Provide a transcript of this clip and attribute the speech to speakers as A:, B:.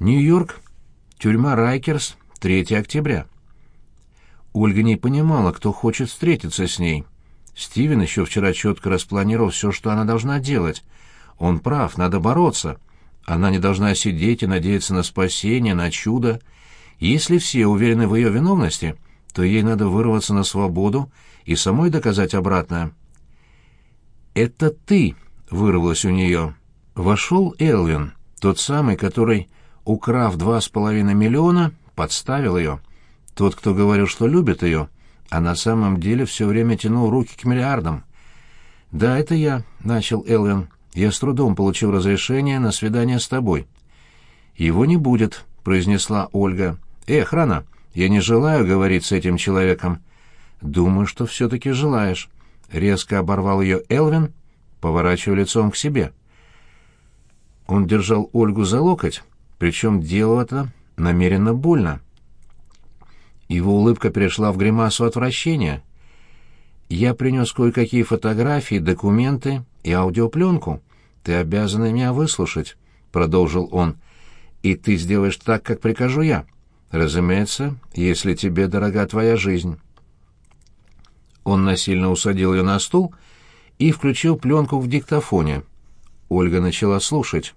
A: Нью-Йорк, тюрьма Райкерс, 3 октября. Ольга не понимала, кто хочет встретиться с ней. Стивен еще вчера четко распланировал все, что она должна делать. Он прав, надо бороться. Она не должна сидеть и надеяться на спасение, на чудо. Если все уверены в ее виновности, то ей надо вырваться на свободу и самой доказать обратное. «Это ты!» — вырвалось у нее. Вошел Элвин, тот самый, который, украв два с половиной миллиона, подставил ее. Тот, кто говорил, что любит ее, а на самом деле все время тянул руки к миллиардам. «Да, это я», — начал Элвин. «Я с трудом получил разрешение на свидание с тобой». «Его не будет», — произнесла Ольга. «Эх, рано, я не желаю говорить с этим человеком». «Думаю, что все-таки желаешь», — резко оборвал ее Элвин, поворачивая лицом к себе. Он держал Ольгу за локоть, причем делал это намеренно больно. Его улыбка перешла в гримасу отвращения. «Я принес кое-какие фотографии, документы и аудиопленку. Ты обязана меня выслушать», — продолжил он. «И ты сделаешь так, как прикажу я. Разумеется, если тебе дорога твоя жизнь». Он насильно усадил ее на стул и включил пленку в диктофоне. Ольга начала слушать.